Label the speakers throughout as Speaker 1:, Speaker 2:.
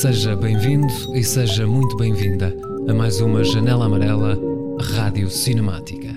Speaker 1: Seja bem-vindo e seja muito bem-vinda a mais uma Janela Amarela Rádio Cinemática.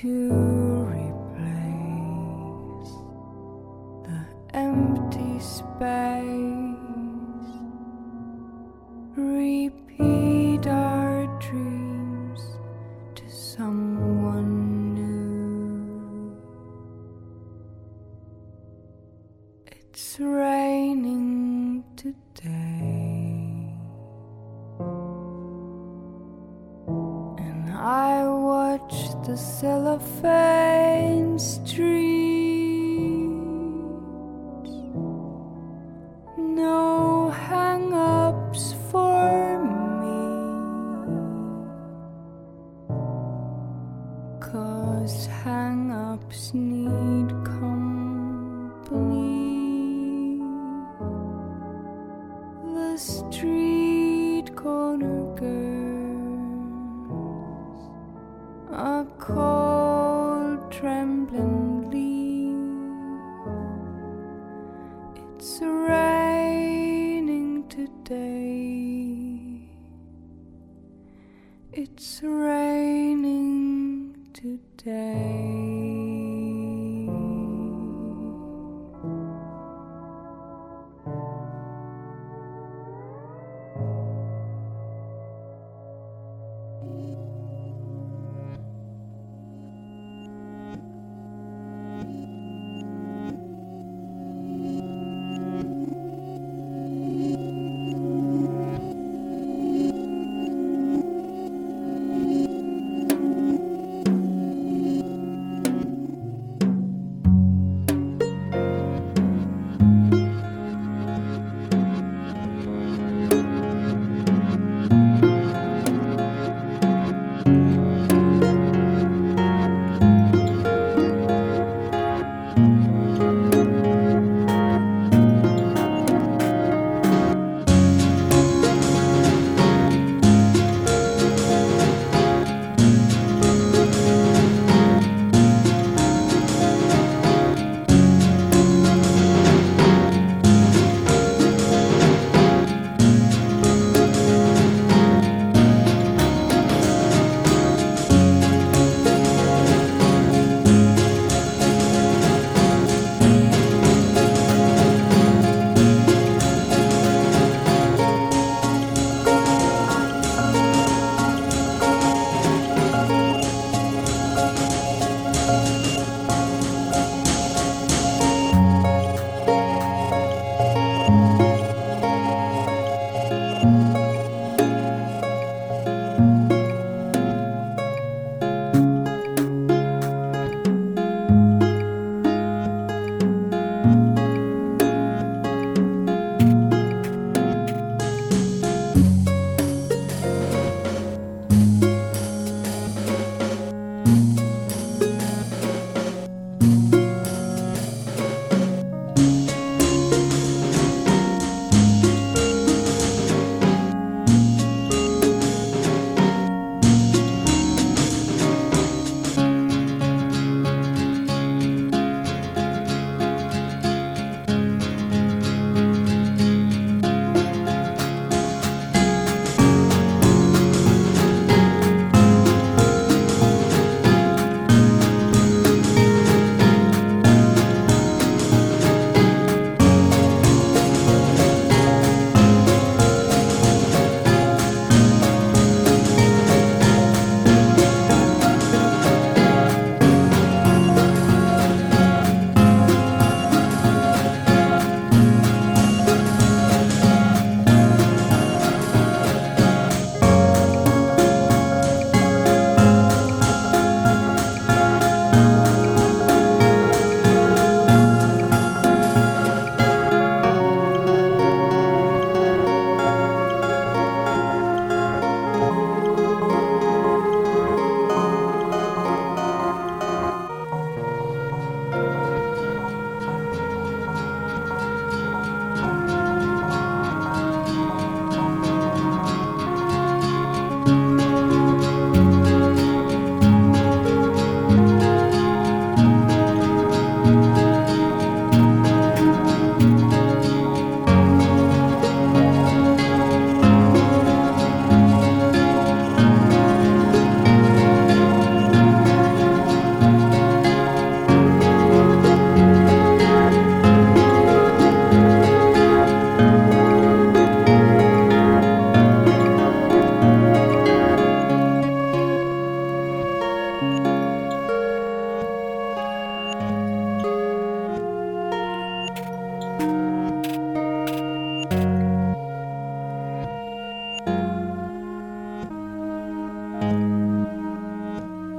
Speaker 2: To replace the empty space.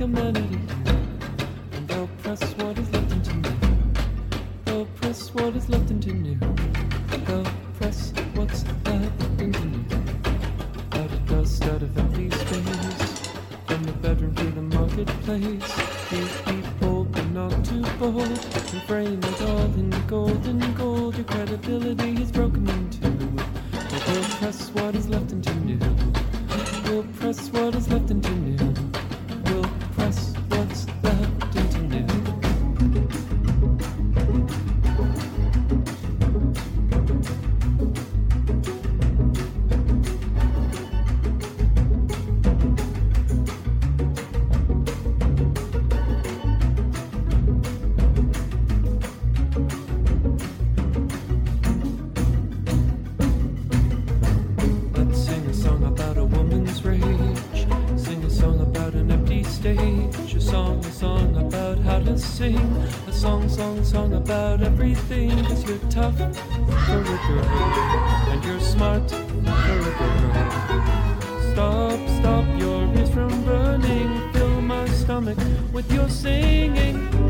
Speaker 2: a
Speaker 3: melody.
Speaker 4: sing a song, song, song about everything. Cause you're tough for a girl, and you're smart for a girl. Stop, stop your ears from burning. Fill my stomach with your singing.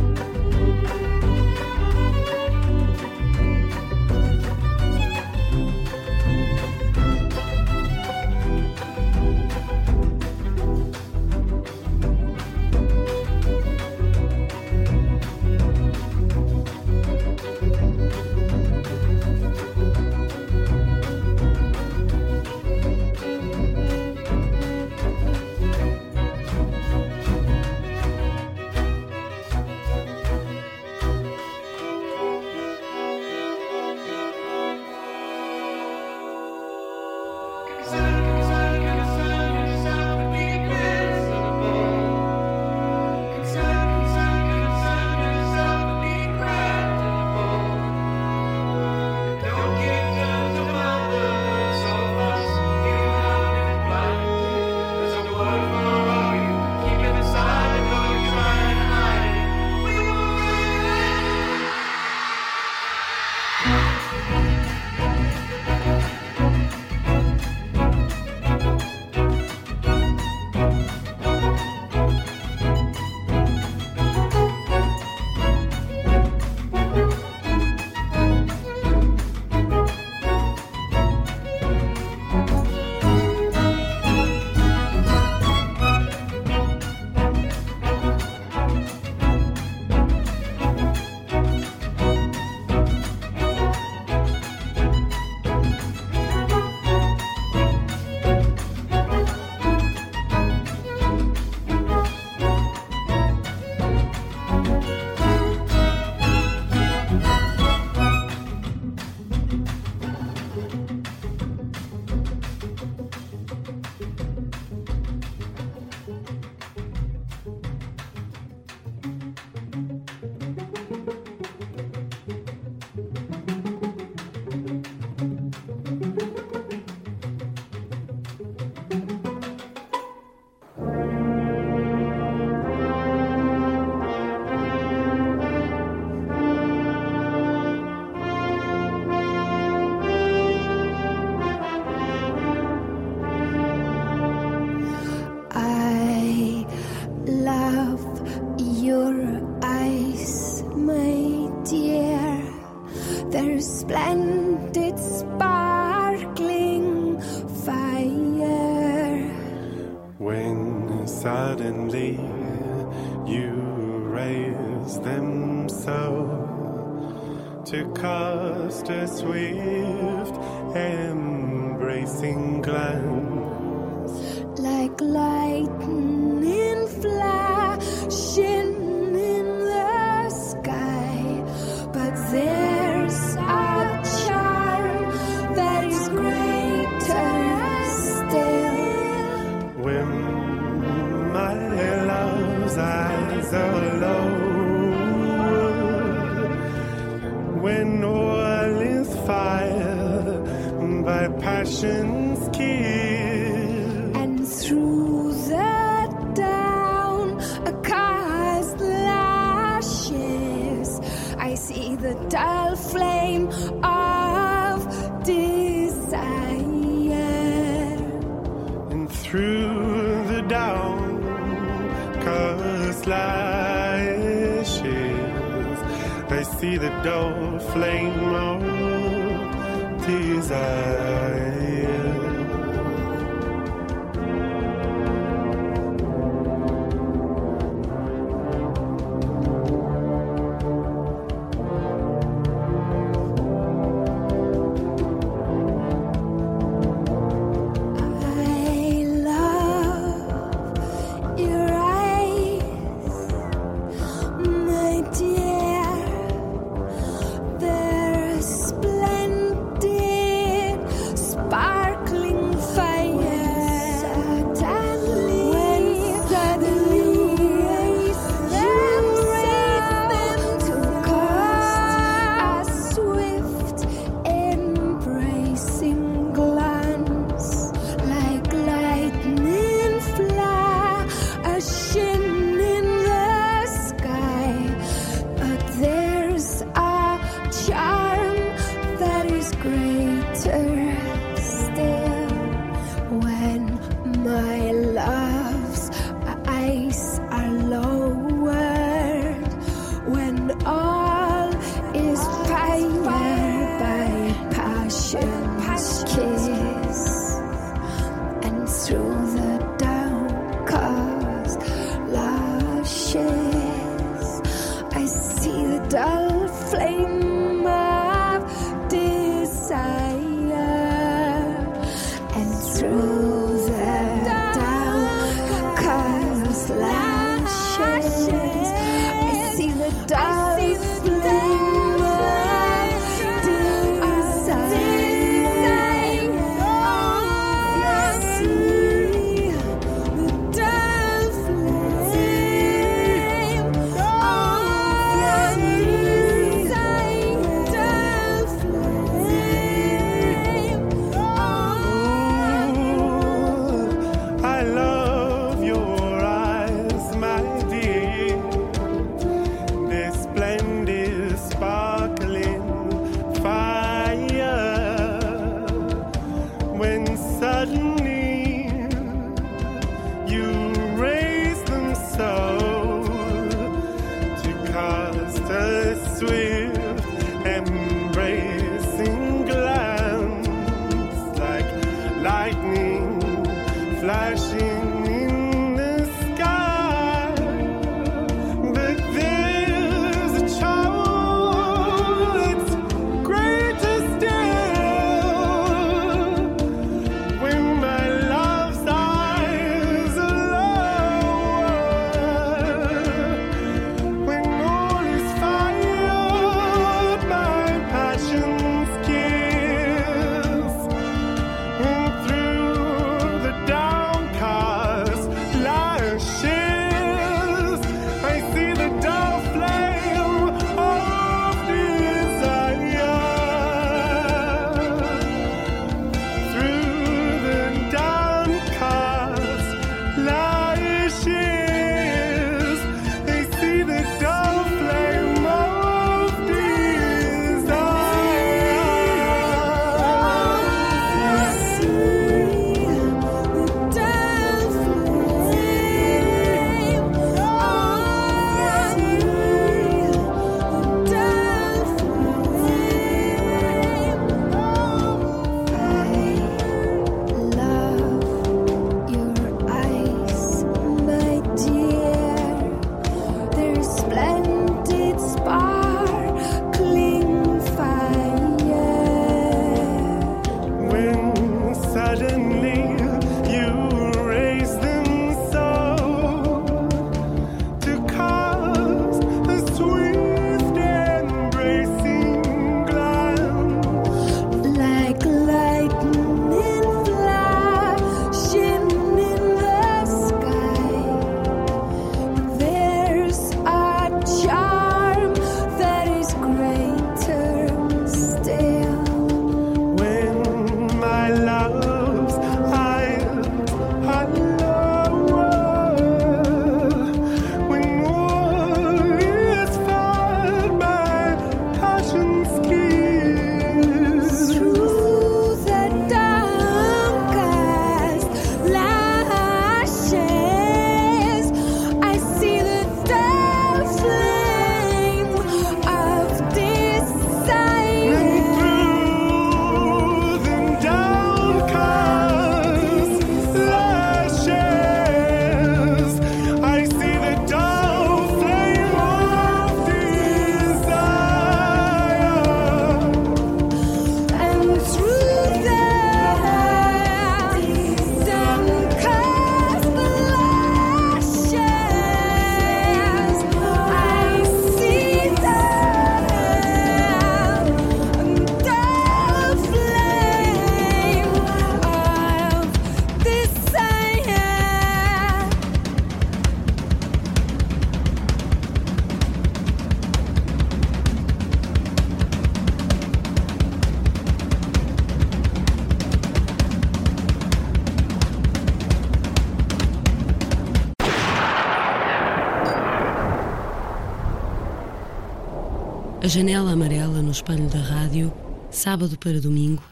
Speaker 5: Janela amarela no espelho da rádio, sábado para domingo,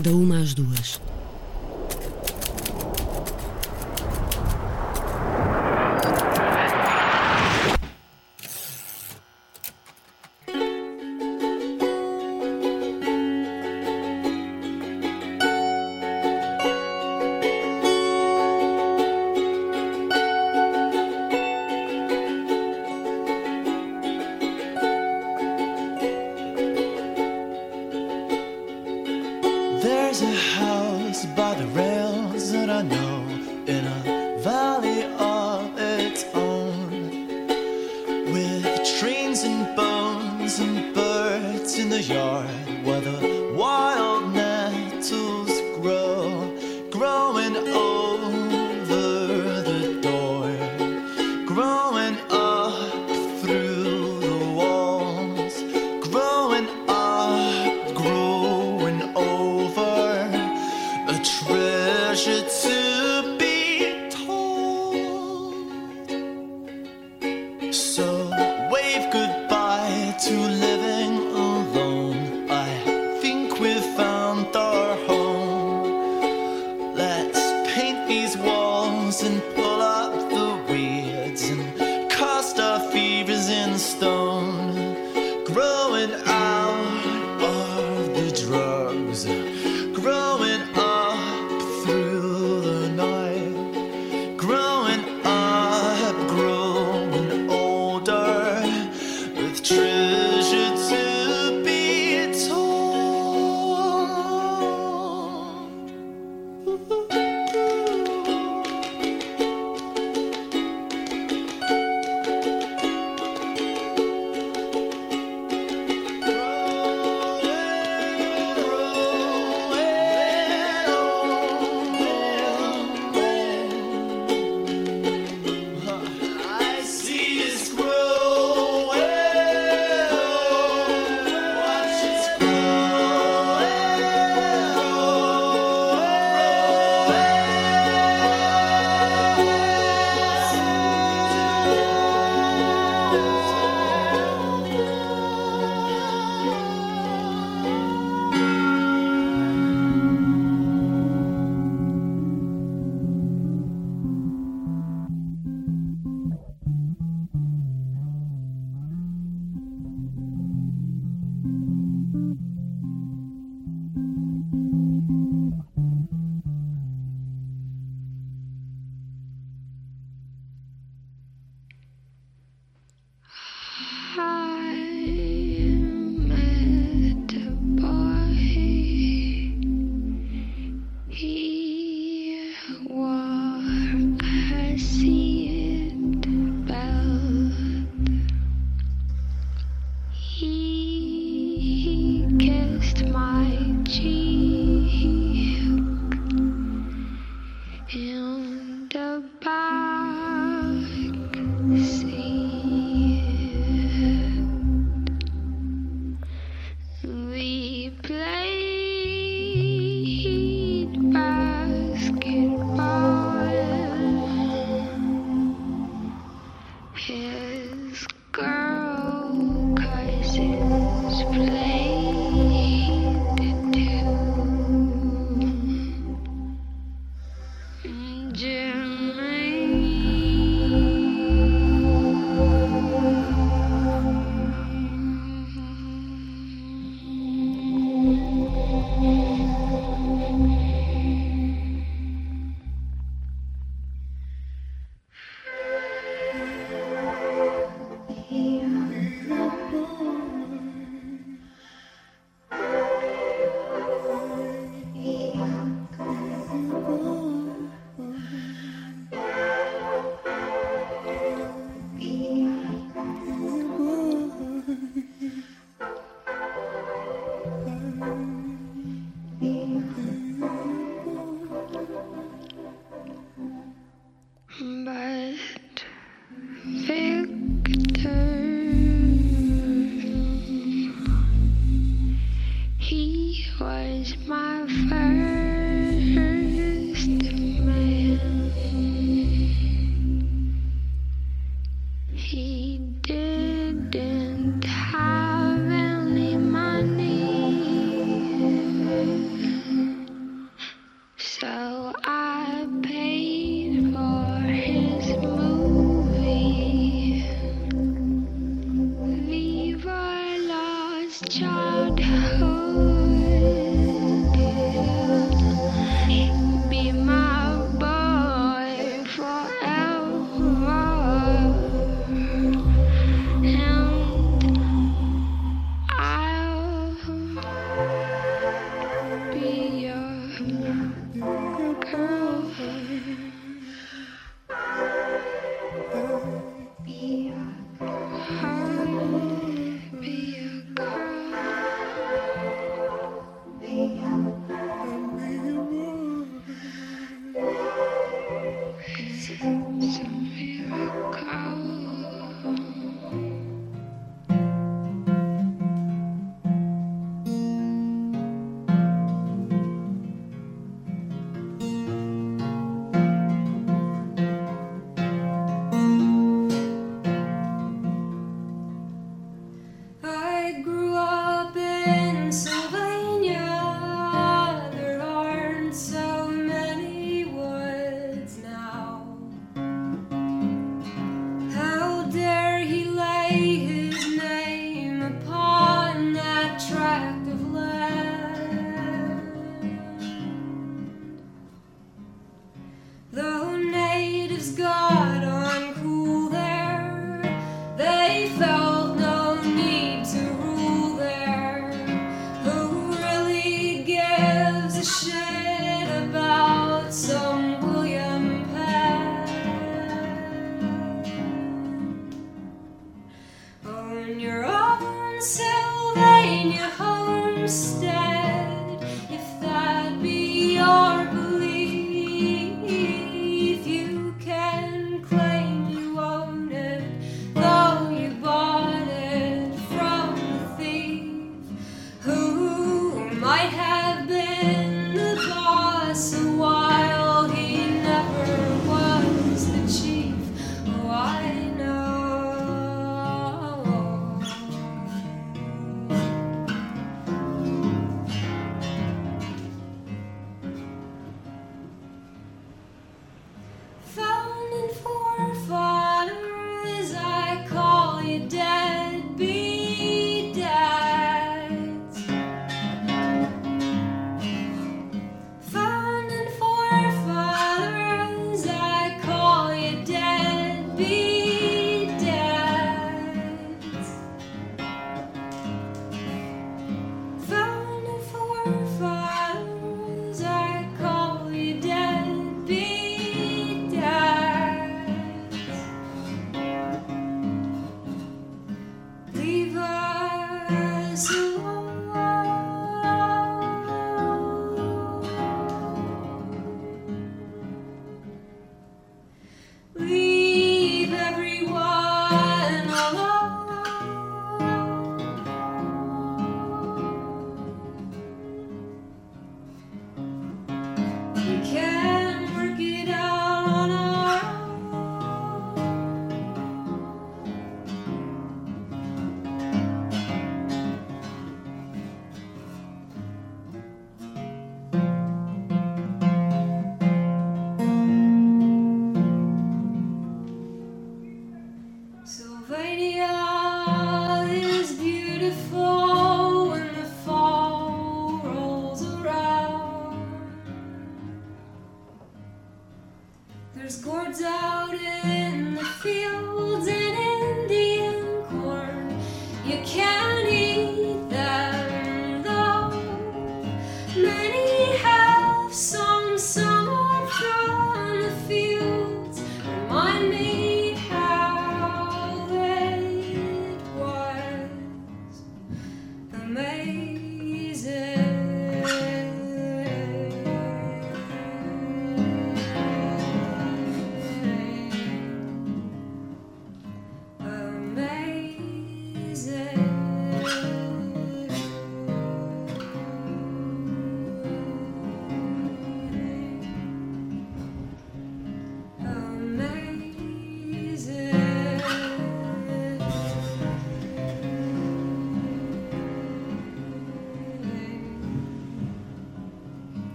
Speaker 5: da uma às duas.
Speaker 6: there's a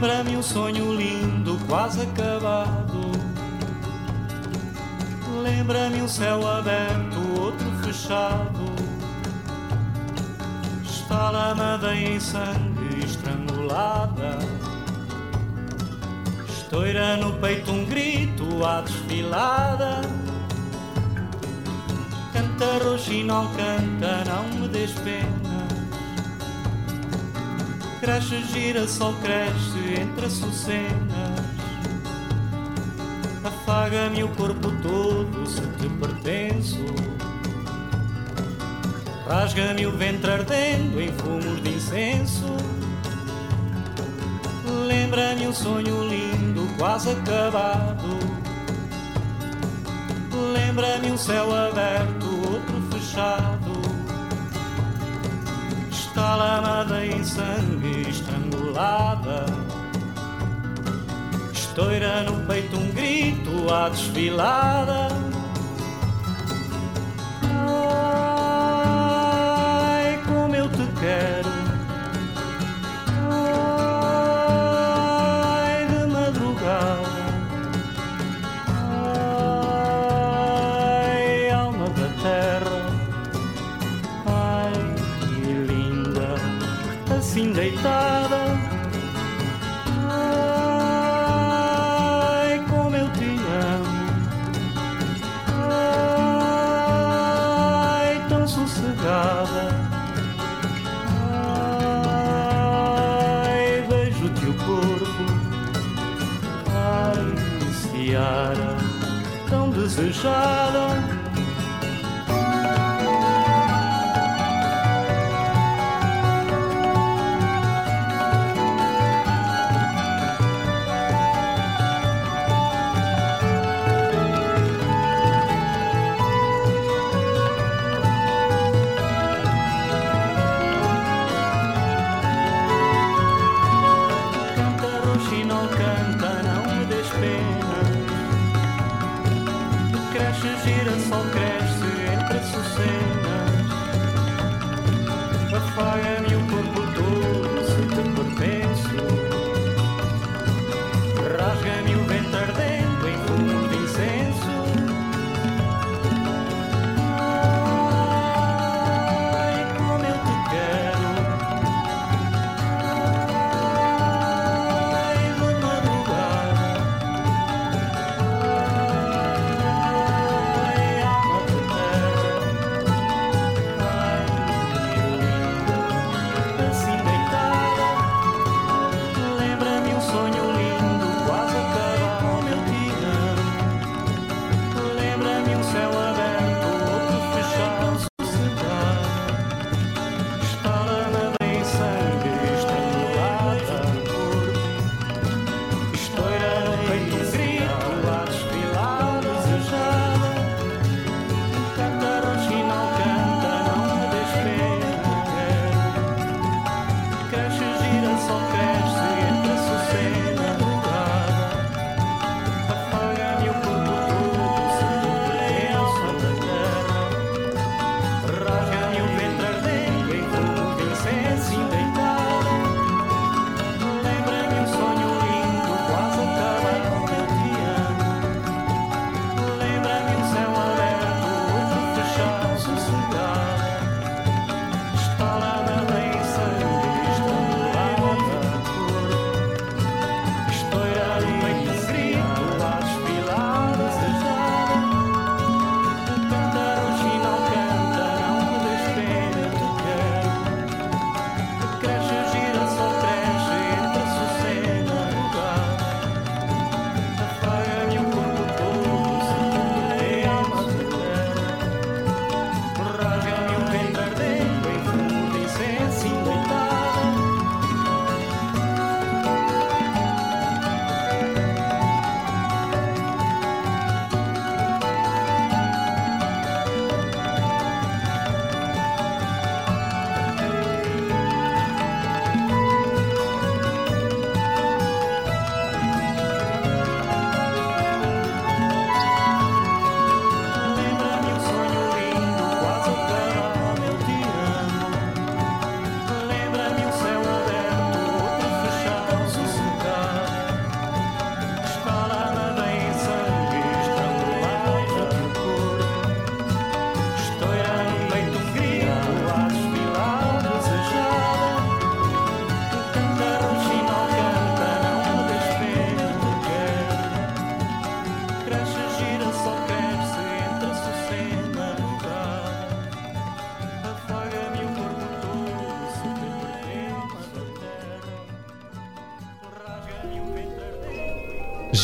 Speaker 7: Lembra-me um sonho lindo, quase acabado. Lembra-me um céu aberto, outro fechado. Está lama em sangue estrangulada. Estoura no peito um grito à desfilada. Canta roxinol, canta, não me des pena. Cresce, gira, sol cresce entre açucenas. Afaga-me o corpo todo se te pertenço. Rasga-me o ventre ardendo em fumos de incenso. Lembra-me um sonho lindo, quase acabado. Lembra-me um céu aberto, outro fechado. Está lamada em sangue estrangulada. Estoura no peito um grito à desfilada. Ai, como eu te quero. shadow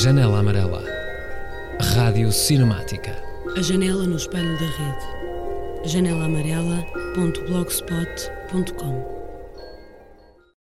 Speaker 1: Janela Amarela. Rádio Cinemática.
Speaker 8: A janela no espelho da rede. janelaamarela.blogspot.com